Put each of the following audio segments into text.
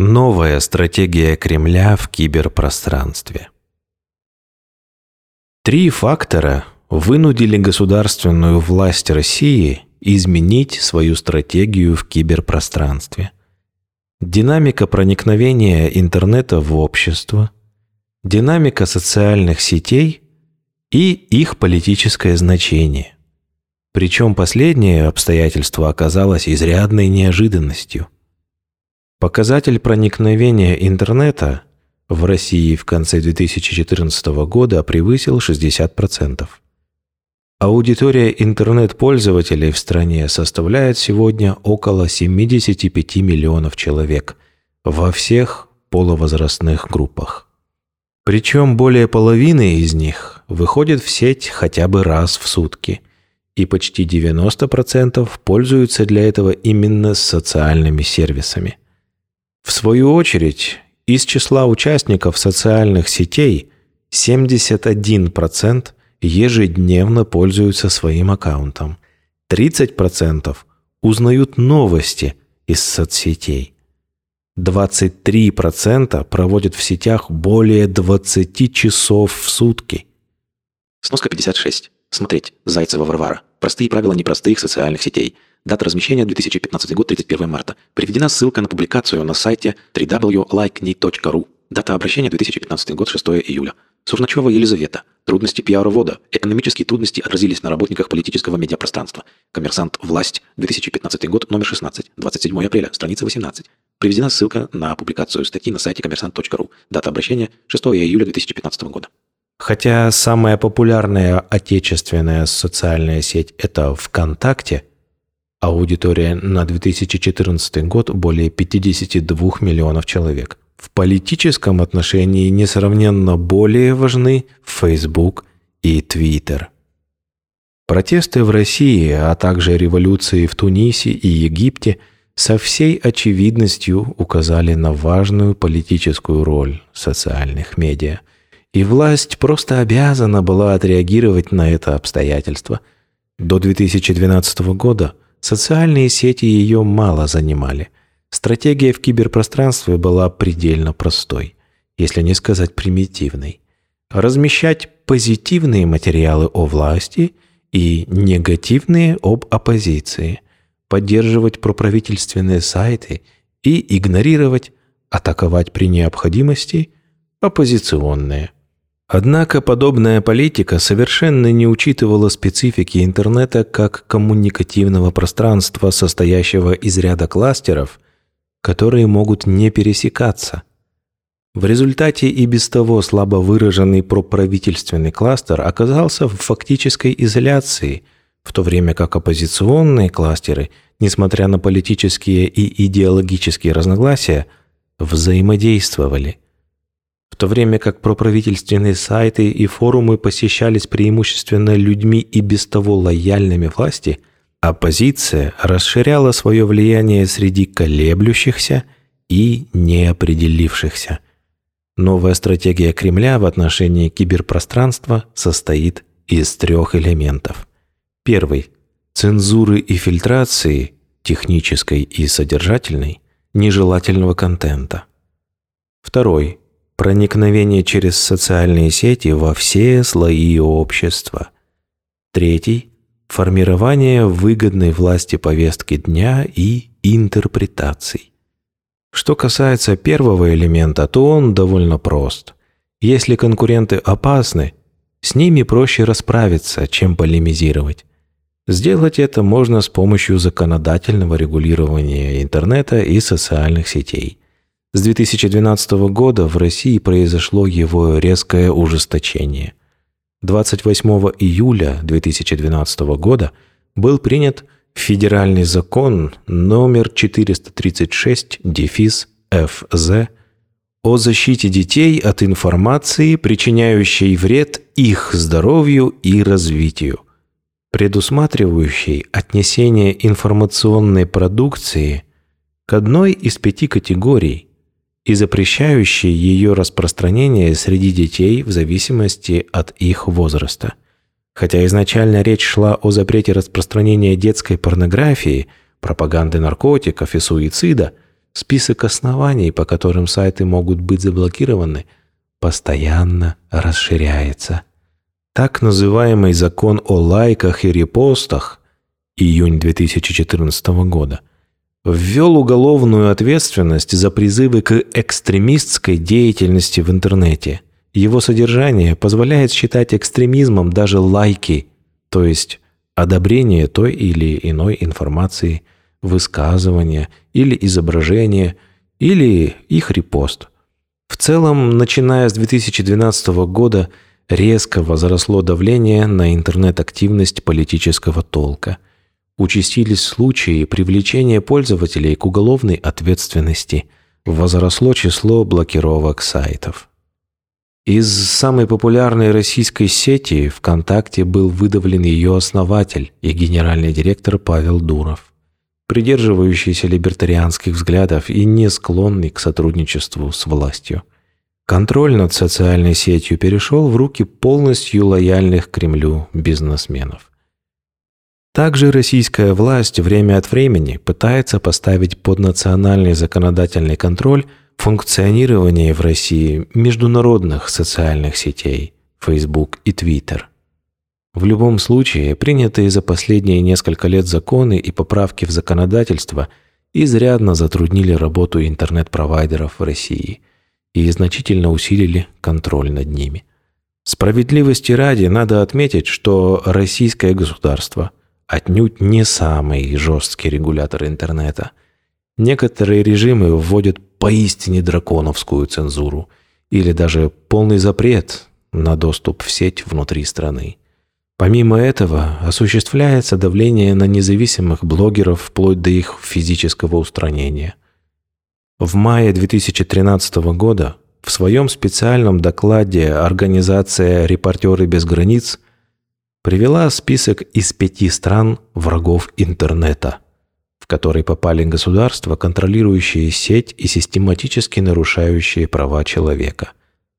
Новая стратегия Кремля в киберпространстве. Три фактора вынудили государственную власть России изменить свою стратегию в киберпространстве. Динамика проникновения интернета в общество, динамика социальных сетей и их политическое значение. Причем последнее обстоятельство оказалось изрядной неожиданностью – Показатель проникновения интернета в России в конце 2014 года превысил 60%. Аудитория интернет-пользователей в стране составляет сегодня около 75 миллионов человек во всех полувозрастных группах. Причем более половины из них выходит в сеть хотя бы раз в сутки, и почти 90% пользуются для этого именно социальными сервисами – в свою очередь, из числа участников социальных сетей 71% ежедневно пользуются своим аккаунтом, 30% узнают новости из соцсетей, 23% проводят в сетях более 20 часов в сутки. Сноска 56. Смотреть. Зайцева Варвара. Простые правила непростых социальных сетей – Дата размещения 2015 год, 31 марта. Приведена ссылка на публикацию на сайте www.likeme.ru. Дата обращения 2015 год, 6 июля. Сурначева Елизавета. Трудности пиаровода. Экономические трудности отразились на работниках политического медиапространства. Коммерсант. Власть. 2015 год, номер 16. 27 апреля. Страница 18. Приведена ссылка на публикацию статьи на сайте коммерсант.ру. Дата обращения 6 июля 2015 года. Хотя самая популярная отечественная социальная сеть – это ВКонтакте, Аудитория на 2014 год более 52 миллионов человек. В политическом отношении несравненно более важны Facebook и Twitter. Протесты в России, а также революции в Тунисе и Египте со всей очевидностью указали на важную политическую роль социальных медиа. И власть просто обязана была отреагировать на это обстоятельство. До 2012 года – Социальные сети ее мало занимали. Стратегия в киберпространстве была предельно простой, если не сказать примитивной. Размещать позитивные материалы о власти и негативные об оппозиции, поддерживать проправительственные сайты и игнорировать, атаковать при необходимости оппозиционные – Однако подобная политика совершенно не учитывала специфики интернета как коммуникативного пространства, состоящего из ряда кластеров, которые могут не пересекаться. В результате и без того слабо выраженный проправительственный кластер оказался в фактической изоляции, в то время как оппозиционные кластеры, несмотря на политические и идеологические разногласия, взаимодействовали – в то время как проправительственные сайты и форумы посещались преимущественно людьми и без того лояльными власти, оппозиция расширяла свое влияние среди колеблющихся и неопределившихся. Новая стратегия Кремля в отношении киберпространства состоит из трех элементов. Первый – цензуры и фильтрации, технической и содержательной, нежелательного контента. Второй – проникновение через социальные сети во все слои общества. Третий – формирование выгодной власти повестки дня и интерпретаций. Что касается первого элемента, то он довольно прост. Если конкуренты опасны, с ними проще расправиться, чем полемизировать. Сделать это можно с помощью законодательного регулирования интернета и социальных сетей – с 2012 года в России произошло его резкое ужесточение. 28 июля 2012 года был принят федеральный закон номер 436 дефис ФЗ о защите детей от информации, причиняющей вред их здоровью и развитию, предусматривающий отнесение информационной продукции к одной из пяти категорий – и запрещающие ее распространение среди детей в зависимости от их возраста. Хотя изначально речь шла о запрете распространения детской порнографии, пропаганды наркотиков и суицида, список оснований, по которым сайты могут быть заблокированы, постоянно расширяется. Так называемый закон о лайках и репостах июнь 2014 года ввел уголовную ответственность за призывы к экстремистской деятельности в интернете. Его содержание позволяет считать экстремизмом даже лайки, то есть одобрение той или иной информации, высказывания или изображения, или их репост. В целом, начиная с 2012 года, резко возросло давление на интернет-активность политического толка. Участились случаи привлечения пользователей к уголовной ответственности. Возросло число блокировок сайтов. Из самой популярной российской сети ВКонтакте был выдавлен ее основатель и генеральный директор Павел Дуров, придерживающийся либертарианских взглядов и не склонный к сотрудничеству с властью. Контроль над социальной сетью перешел в руки полностью лояльных Кремлю бизнесменов. Также российская власть время от времени пытается поставить под национальный законодательный контроль функционирование в России международных социальных сетей Facebook и Twitter. В любом случае, принятые за последние несколько лет законы и поправки в законодательство изрядно затруднили работу интернет-провайдеров в России – и значительно усилили контроль над ними. Справедливости ради надо отметить, что российское государство отнюдь не самый жесткий регулятор интернета. Некоторые режимы вводят поистине драконовскую цензуру или даже полный запрет на доступ в сеть внутри страны. Помимо этого, осуществляется давление на независимых блогеров вплоть до их физического устранения – в мае 2013 года в своем специальном докладе организация «Репортеры без границ» привела список из пяти стран врагов интернета, в который попали государства, контролирующие сеть и систематически нарушающие права человека.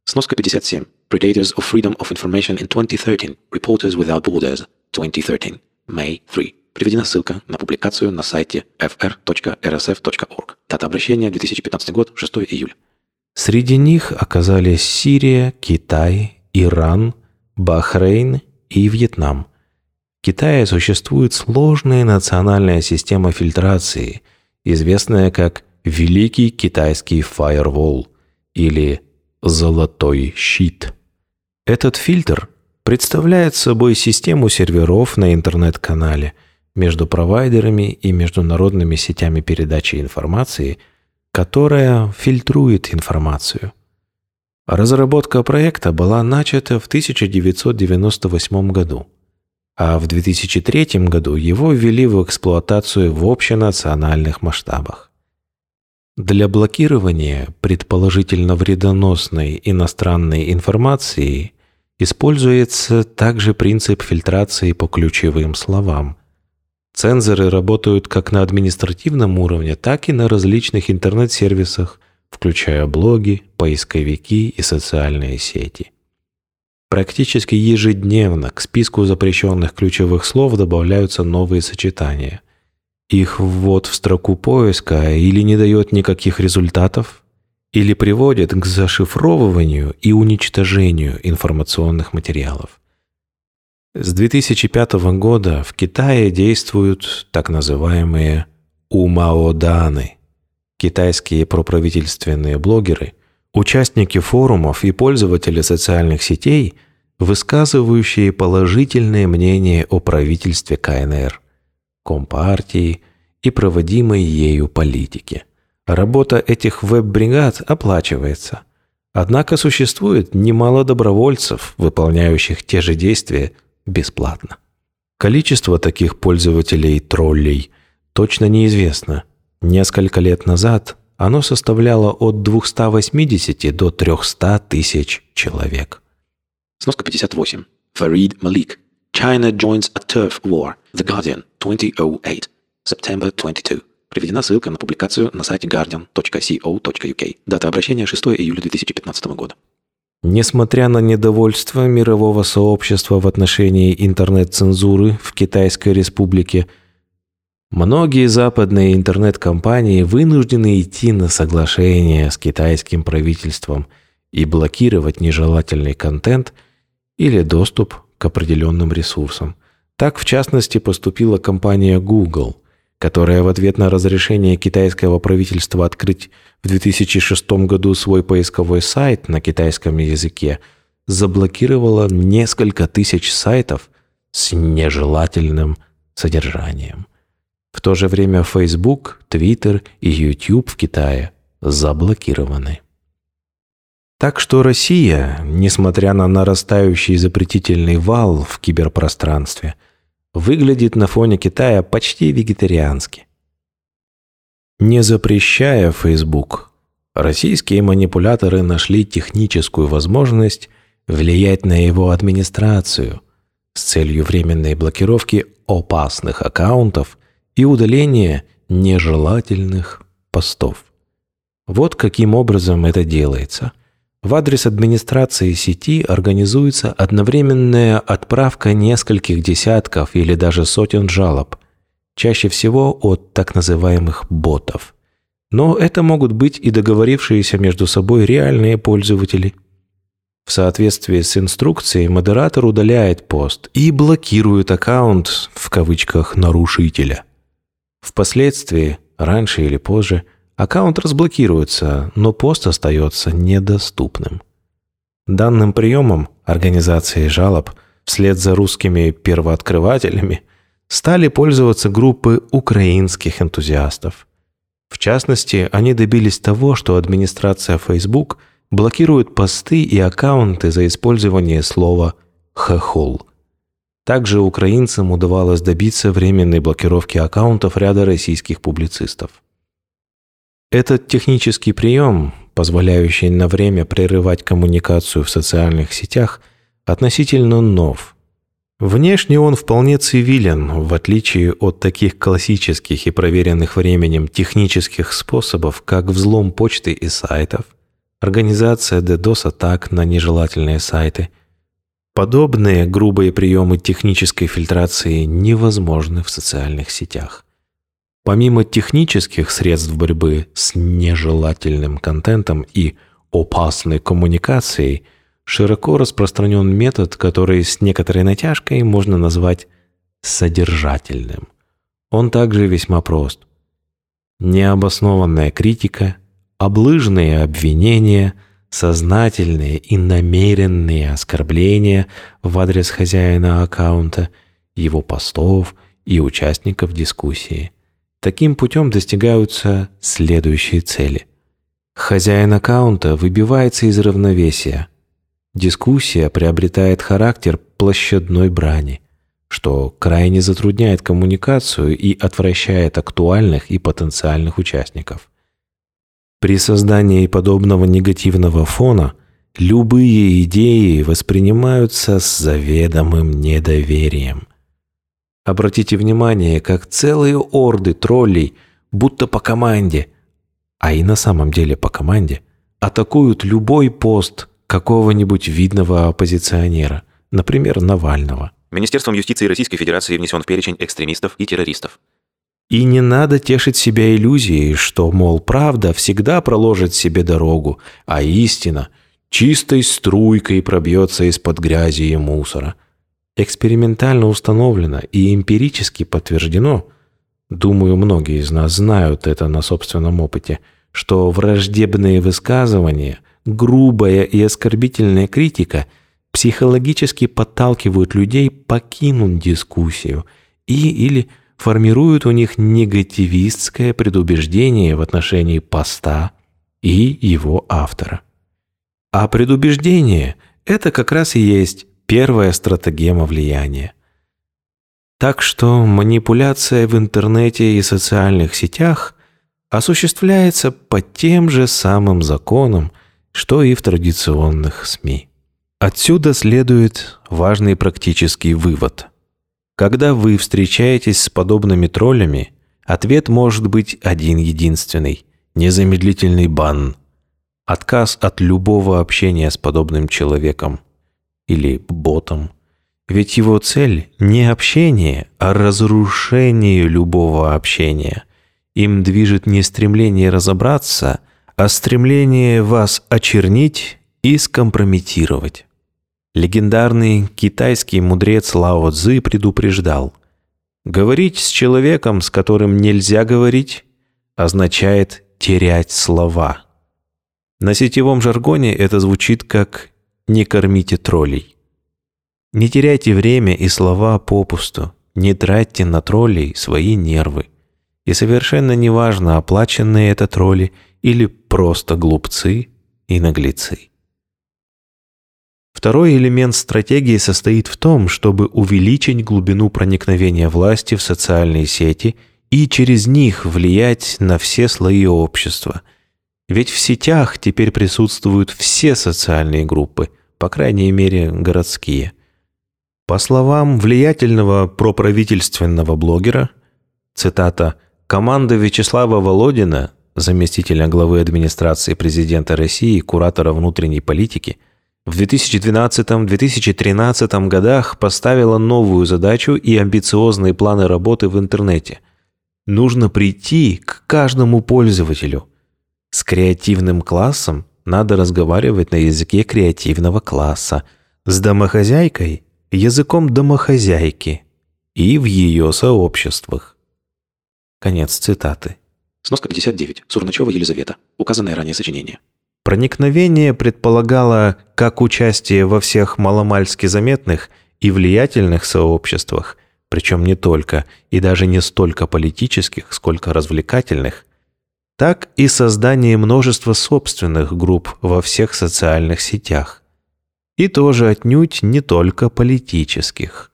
Сноска 57. Predators of Freedom of Information in 2013. Reporters Without Borders. 2013. May 3. Приведена ссылка на публикацию на сайте fr.rsf.org. Дата обращения 2015 год, 6 июля. Среди них оказались Сирия, Китай, Иран, Бахрейн и Вьетнам. В Китае существует сложная национальная система фильтрации, известная как Великий китайский фаервол или Золотой щит. Этот фильтр представляет собой систему серверов на интернет-канале – между провайдерами и международными сетями передачи информации, которая фильтрует информацию. Разработка проекта была начата в 1998 году, а в 2003 году его ввели в эксплуатацию в общенациональных масштабах. Для блокирования предположительно вредоносной иностранной информации используется также принцип фильтрации по ключевым словам, Цензоры работают как на административном уровне, так и на различных интернет-сервисах, включая блоги, поисковики и социальные сети. Практически ежедневно к списку запрещенных ключевых слов добавляются новые сочетания. Их ввод в строку поиска или не дает никаких результатов, или приводит к зашифровыванию и уничтожению информационных материалов. С 2005 года в Китае действуют так называемые умаоданы – китайские проправительственные блогеры, участники форумов и пользователи социальных сетей, высказывающие положительное мнение о правительстве КНР, Компартии и проводимой ею политике. Работа этих веб-бригад оплачивается. Однако существует немало добровольцев, выполняющих те же действия – бесплатно. Количество таких пользователей троллей точно неизвестно. Несколько лет назад оно составляло от 280 до 300 тысяч человек. Сноска 58. Farid Malik. China joins a turf war. The Guardian. 2008. September 22. Приведена ссылка на публикацию на сайте guardian.co.uk. Дата обращения 6 июля 2015 года. Несмотря на недовольство мирового сообщества в отношении интернет-цензуры в Китайской республике, Многие западные интернет-компании вынуждены идти на соглашение с китайским правительством и блокировать нежелательный контент или доступ к определенным ресурсам. Так, в частности, поступила компания Google, которая в ответ на разрешение китайского правительства открыть в 2006 году свой поисковой сайт на китайском языке, заблокировала несколько тысяч сайтов с нежелательным содержанием. В то же время Facebook, Twitter и YouTube в Китае заблокированы. Так что Россия, несмотря на нарастающий запретительный вал в киберпространстве, выглядит на фоне Китая почти вегетариански. Не запрещая Facebook, российские манипуляторы нашли техническую возможность влиять на его администрацию с целью временной блокировки опасных аккаунтов и удаление нежелательных постов. Вот каким образом это делается. В адрес администрации сети организуется одновременная отправка нескольких десятков или даже сотен жалоб, чаще всего от так называемых ботов. Но это могут быть и договорившиеся между собой реальные пользователи. В соответствии с инструкцией модератор удаляет пост и блокирует аккаунт в кавычках «нарушителя». Впоследствии, раньше или позже, аккаунт разблокируется, но пост остается недоступным. Данным приемом организации жалоб вслед за русскими первооткрывателями стали пользоваться группы украинских энтузиастов. В частности, они добились того, что администрация Facebook блокирует посты и аккаунты за использование слова «хохол», также украинцам удавалось добиться временной блокировки аккаунтов ряда российских публицистов. Этот технический прием, позволяющий на время прерывать коммуникацию в социальных сетях, относительно нов. Внешне он вполне цивилен, в отличие от таких классических и проверенных временем технических способов, как взлом почты и сайтов, организация DDoS-атак на нежелательные сайты – Подобные грубые приемы технической фильтрации невозможны в социальных сетях. Помимо технических средств борьбы с нежелательным контентом и опасной коммуникацией, широко распространен метод, который с некоторой натяжкой можно назвать содержательным. Он также весьма прост. Необоснованная критика, облыжные обвинения – сознательные и намеренные оскорбления в адрес хозяина аккаунта, его постов и участников дискуссии. Таким путем достигаются следующие цели. Хозяин аккаунта выбивается из равновесия. Дискуссия приобретает характер площадной брани, что крайне затрудняет коммуникацию и отвращает актуальных и потенциальных участников. При создании подобного негативного фона любые идеи воспринимаются с заведомым недоверием. Обратите внимание, как целые орды троллей, будто по команде, а и на самом деле по команде, атакуют любой пост какого-нибудь видного оппозиционера, например, Навального. Министерством юстиции Российской Федерации внесен в перечень экстремистов и террористов. И не надо тешить себя иллюзией, что, мол, правда всегда проложит себе дорогу, а истина чистой струйкой пробьется из-под грязи и мусора. Экспериментально установлено и эмпирически подтверждено, думаю, многие из нас знают это на собственном опыте, что враждебные высказывания, грубая и оскорбительная критика психологически подталкивают людей покинуть дискуссию и или формируют у них негативистское предубеждение в отношении поста и его автора. А предубеждение – это как раз и есть первая стратегема влияния. Так что манипуляция в интернете и социальных сетях осуществляется по тем же самым законам, что и в традиционных СМИ. Отсюда следует важный практический вывод – когда вы встречаетесь с подобными троллями, ответ может быть один-единственный – незамедлительный бан. Отказ от любого общения с подобным человеком или ботом. Ведь его цель не общение, а разрушение любого общения. Им движет не стремление разобраться, а стремление вас очернить и скомпрометировать. Легендарный китайский мудрец Лао Цзы предупреждал, «Говорить с человеком, с которым нельзя говорить, означает терять слова». На сетевом жаргоне это звучит как «не кормите троллей». Не теряйте время и слова попусту, не тратьте на троллей свои нервы. И совершенно неважно, оплаченные это тролли или просто глупцы и наглецы. Второй элемент стратегии состоит в том, чтобы увеличить глубину проникновения власти в социальные сети и через них влиять на все слои общества. Ведь в сетях теперь присутствуют все социальные группы, по крайней мере городские. По словам влиятельного проправительственного блогера, цитата, «команда Вячеслава Володина, заместителя главы администрации президента России куратора внутренней политики – в 2012-2013 годах поставила новую задачу и амбициозные планы работы в интернете. Нужно прийти к каждому пользователю. С креативным классом надо разговаривать на языке креативного класса, с домохозяйкой – языком домохозяйки и в ее сообществах. Конец цитаты. Сноска 59. Сурначева Елизавета. Указанное ранее сочинение. Проникновение предполагало как участие во всех маломальски заметных и влиятельных сообществах, причем не только и даже не столько политических, сколько развлекательных, так и создание множества собственных групп во всех социальных сетях. И тоже отнюдь не только политических.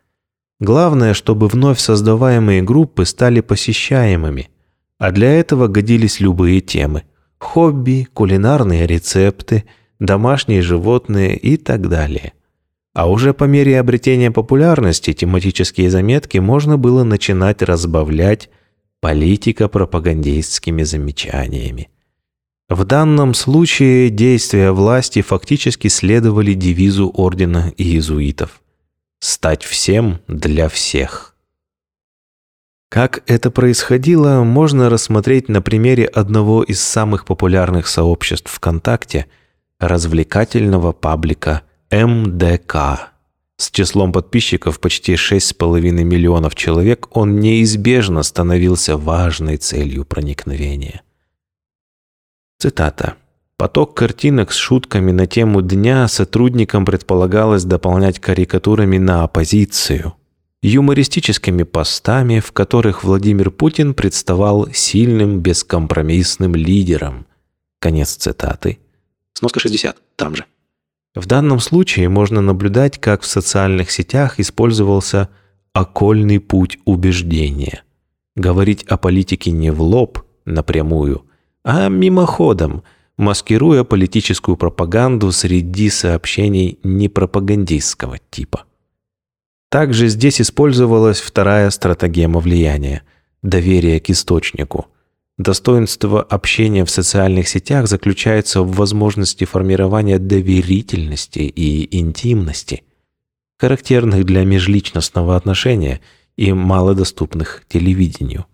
Главное, чтобы вновь создаваемые группы стали посещаемыми, а для этого годились любые темы – хобби, кулинарные рецепты, домашние животные и так далее. А уже по мере обретения популярности тематические заметки можно было начинать разбавлять политико-пропагандистскими замечаниями. В данном случае действия власти фактически следовали девизу ордена иезуитов «Стать всем для всех». Как это происходило, можно рассмотреть на примере одного из самых популярных сообществ ВКонтакте – развлекательного паблика МДК. С числом подписчиков почти 6,5 миллионов человек он неизбежно становился важной целью проникновения. Цитата. Поток картинок с шутками на тему дня сотрудникам предполагалось дополнять карикатурами на оппозицию – юмористическими постами, в которых Владимир Путин представал сильным бескомпромиссным лидером. Конец цитаты. Сноска 60, там же. В данном случае можно наблюдать, как в социальных сетях использовался окольный путь убеждения. Говорить о политике не в лоб, напрямую, а мимоходом, маскируя политическую пропаганду среди сообщений непропагандистского типа. Также здесь использовалась вторая стратегема влияния – доверие к источнику. Достоинство общения в социальных сетях заключается в возможности формирования доверительности и интимности, характерных для межличностного отношения и малодоступных телевидению.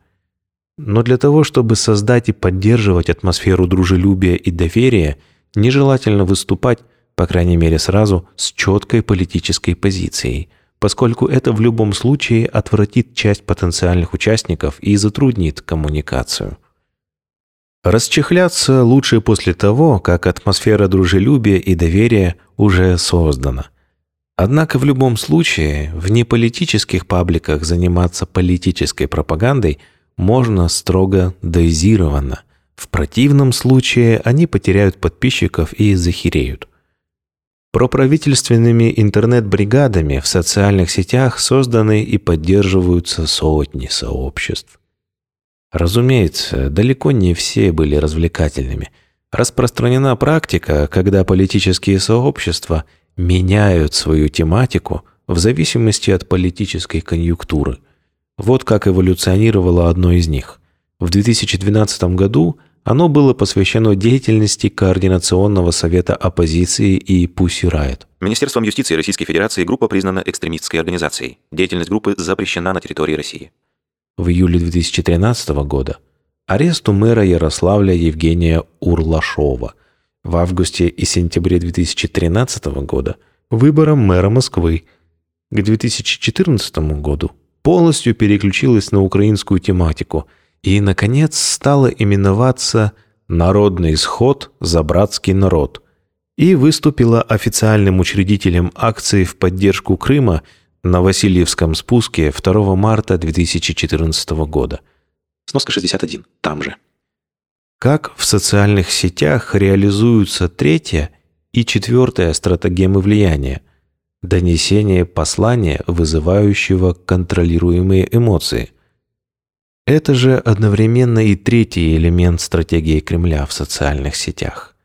Но для того, чтобы создать и поддерживать атмосферу дружелюбия и доверия, нежелательно выступать, по крайней мере сразу, с четкой политической позицией – поскольку это в любом случае отвратит часть потенциальных участников и затруднит коммуникацию. Расчехляться лучше после того, как атмосфера дружелюбия и доверия уже создана. Однако в любом случае в неполитических пабликах заниматься политической пропагандой можно строго дозированно. В противном случае они потеряют подписчиков и захереют. Проправительственными интернет-бригадами в социальных сетях созданы и поддерживаются сотни сообществ. Разумеется, далеко не все были развлекательными. Распространена практика, когда политические сообщества меняют свою тематику в зависимости от политической конъюнктуры. Вот как эволюционировало одно из них. В 2012 году оно было посвящено деятельности Координационного совета оппозиции и Pussy Riot. Министерством юстиции Российской Федерации группа признана экстремистской организацией. Деятельность группы запрещена на территории России. В июле 2013 года арест у мэра Ярославля Евгения Урлашова. В августе и сентябре 2013 года выбором мэра Москвы. К 2014 году полностью переключилась на украинскую тематику и, наконец, стала именоваться «Народный исход за братский народ» и выступила официальным учредителем акции в поддержку Крыма на Васильевском спуске 2 марта 2014 года. Сноска 61. Там же. Как в социальных сетях реализуются третья и четвертая стратегемы влияния – донесение послания, вызывающего контролируемые эмоции. Это же одновременно и третий элемент стратегии Кремля в социальных сетях.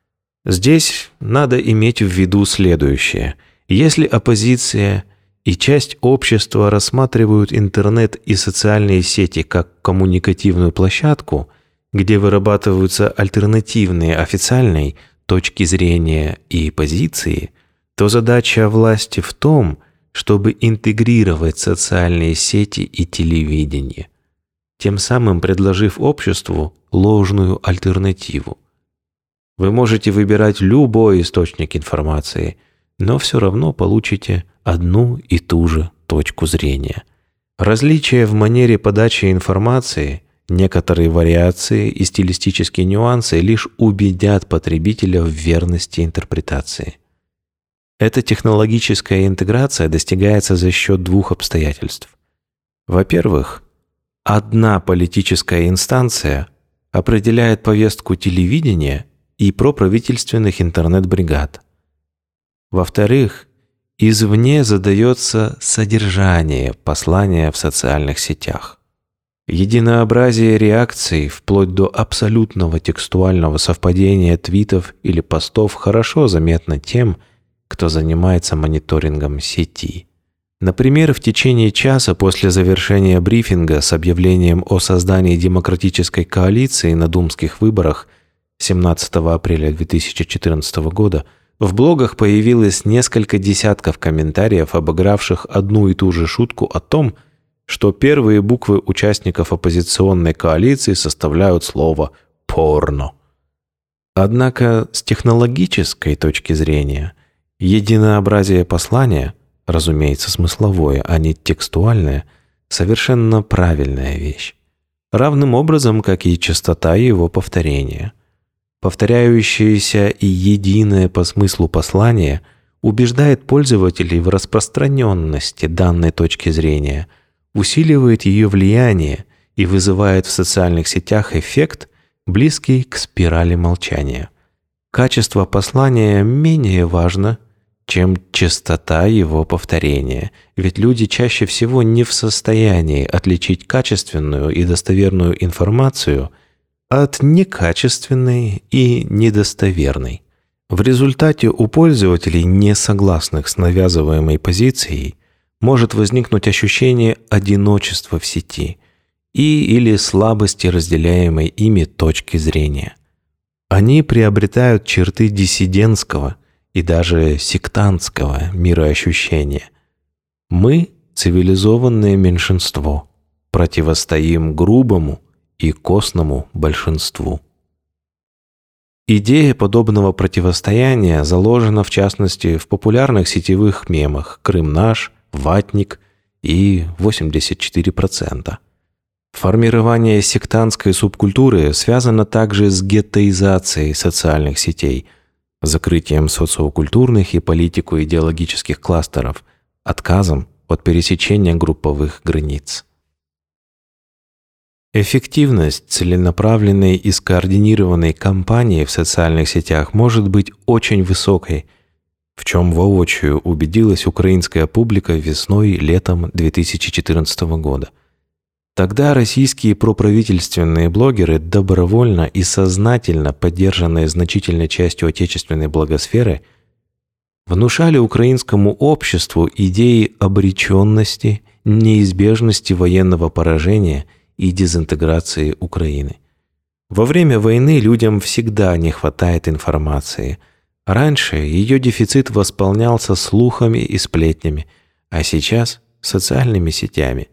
Здесь надо иметь в виду следующее. Если оппозиция и часть общества рассматривают интернет и социальные сети как коммуникативную площадку, где вырабатываются альтернативные официальной точки зрения и позиции – то задача власти в том, чтобы интегрировать социальные сети и телевидение, тем самым предложив обществу ложную альтернативу. Вы можете выбирать любой источник информации, но все равно получите одну и ту же точку зрения. Различия в манере подачи информации, некоторые вариации и стилистические нюансы лишь убедят потребителя в верности интерпретации. Эта технологическая интеграция достигается за счет двух обстоятельств. Во-первых, одна политическая инстанция определяет повестку телевидения и проправительственных интернет-бригад. Во-вторых, извне задается содержание послания в социальных сетях. Единообразие реакций вплоть до абсолютного текстуального совпадения твитов или постов хорошо заметно тем, кто занимается мониторингом сети. Например, в течение часа после завершения брифинга с объявлением о создании демократической коалиции на думских выборах 17 апреля 2014 года в блогах появилось несколько десятков комментариев, обыгравших одну и ту же шутку о том, что первые буквы участников оппозиционной коалиции составляют слово «порно». Однако с технологической точки зрения – Единообразие послания, разумеется, смысловое, а не текстуальное, совершенно правильная вещь. Равным образом, как и частота его повторения. Повторяющееся и единое по смыслу послание убеждает пользователей в распространенности данной точки зрения, усиливает ее влияние и вызывает в социальных сетях эффект, близкий к спирали молчания. Качество послания менее важно, чем частота его повторения, ведь люди чаще всего не в состоянии отличить качественную и достоверную информацию от некачественной и недостоверной. В результате у пользователей, не согласных с навязываемой позицией, может возникнуть ощущение одиночества в сети и или слабости разделяемой ими точки зрения. Они приобретают черты диссидентского – и даже сектантского мироощущения. Мы, цивилизованное меньшинство, противостоим грубому и костному большинству. Идея подобного противостояния заложена в частности в популярных сетевых мемах «Крым наш», «Ватник» и «84%». Формирование сектантской субкультуры связано также с геттоизацией социальных сетей – закрытием социокультурных и политико-идеологических кластеров, отказом от пересечения групповых границ. Эффективность целенаправленной и скоординированной кампании в социальных сетях может быть очень высокой, в чем воочию убедилась украинская публика весной-летом 2014 года – Тогда российские проправительственные блогеры добровольно и сознательно поддержанные значительной частью отечественной благосферы внушали украинскому обществу идеи обреченности, неизбежности военного поражения и дезинтеграции Украины. Во время войны людям всегда не хватает информации. Раньше ее дефицит восполнялся слухами и сплетнями, а сейчас – социальными сетями.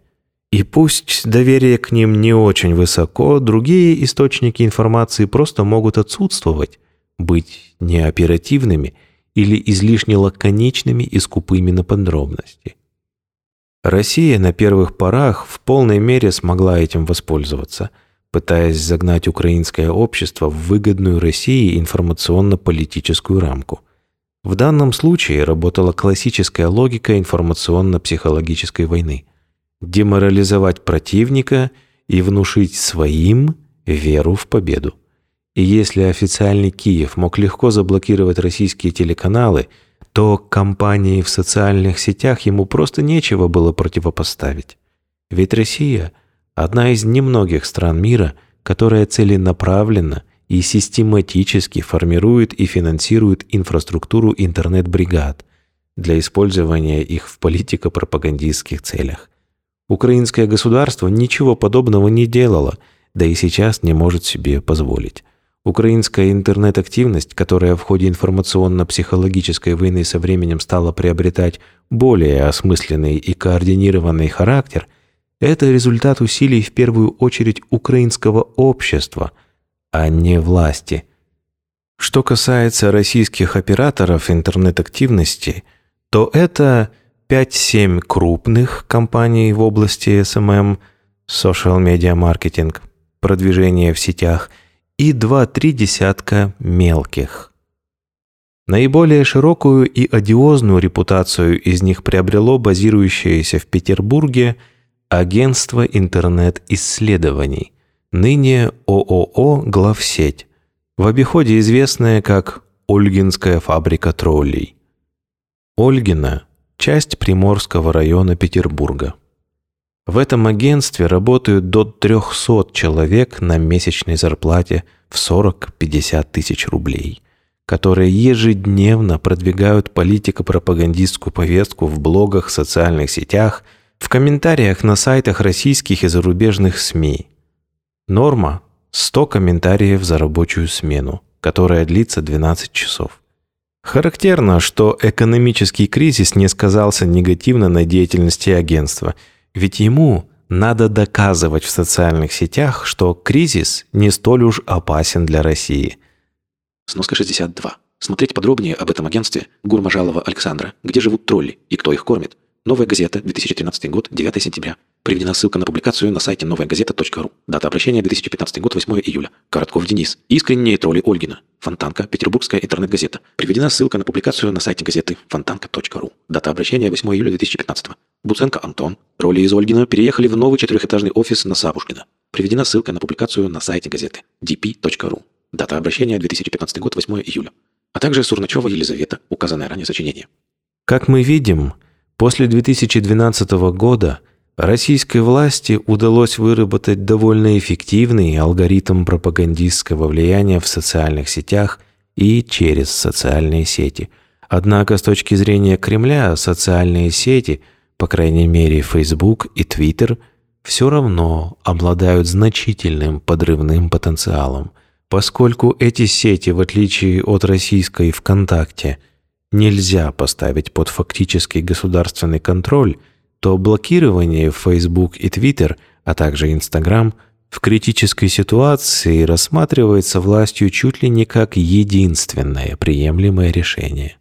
И пусть доверие к ним не очень высоко, другие источники информации просто могут отсутствовать, быть неоперативными или излишне лаконичными и скупыми на подробности. Россия на первых порах в полной мере смогла этим воспользоваться – пытаясь загнать украинское общество в выгодную России информационно-политическую рамку. В данном случае работала классическая логика информационно-психологической войны. Деморализовать противника и внушить своим веру в победу. И если официальный Киев мог легко заблокировать российские телеканалы, то компании в социальных сетях ему просто нечего было противопоставить. Ведь Россия – одна из немногих стран мира, которая целенаправленно и систематически формирует и финансирует инфраструктуру интернет-бригад для использования их в политико-пропагандистских целях. Украинское государство ничего подобного не делало, да и сейчас не может себе позволить. Украинская интернет-активность, которая в ходе информационно-психологической войны со временем стала приобретать более осмысленный и координированный характер – это результат усилий в первую очередь украинского общества, а не власти. Что касается российских операторов интернет-активности, то это 5-7 крупных компаний в области SMM, social media marketing, продвижение в сетях и 2-3 десятка мелких. Наиболее широкую и одиозную репутацию из них приобрело базирующееся в Петербурге – Агентство интернет-исследований, ныне ООО «Главсеть», в обиходе известное как Ольгинская фабрика троллей. Ольгина – часть Приморского района Петербурга. В этом агентстве работают до 300 человек на месячной зарплате в 40-50 тысяч рублей, которые ежедневно продвигают политико-пропагандистскую повестку в блогах, социальных сетях – в комментариях на сайтах российских и зарубежных СМИ. Норма – 100 комментариев за рабочую смену, которая длится 12 часов. Характерно, что экономический кризис не сказался негативно на деятельности агентства, ведь ему надо доказывать в социальных сетях, что кризис не столь уж опасен для России. Сноска 62. Смотреть подробнее об этом агентстве Гурмажалова Александра, где живут тролли и кто их кормит, Новая газета, 2013 год, 9 сентября. Приведена ссылка на публикацию на сайте новаягазета.ру. Дата обращения 2015 год, 8 июля. Коротков Денис. Искренние тролли Ольгина. Фонтанка. Петербургская интернет-газета. Приведена ссылка на публикацию на сайте газеты фонтанка.ру. Дата обращения 8 июля 2015. Буценко Антон. Тролли из Ольгина переехали в новый четырехэтажный офис на Сабушкина. Приведена ссылка на публикацию на сайте газеты dp.ru. Дата обращения 2015 год, 8 июля. А также Сурначева Елизавета, указанное ранее сочинение. Как мы видим, После 2012 года российской власти удалось выработать довольно эффективный алгоритм пропагандистского влияния в социальных сетях и через социальные сети. Однако с точки зрения Кремля социальные сети, по крайней мере Facebook и Twitter, все равно обладают значительным подрывным потенциалом, поскольку эти сети, в отличие от российской ВКонтакте – нельзя поставить под фактический государственный контроль, то блокирование Facebook и Twitter, а также Instagram в критической ситуации рассматривается властью чуть ли не как единственное приемлемое решение.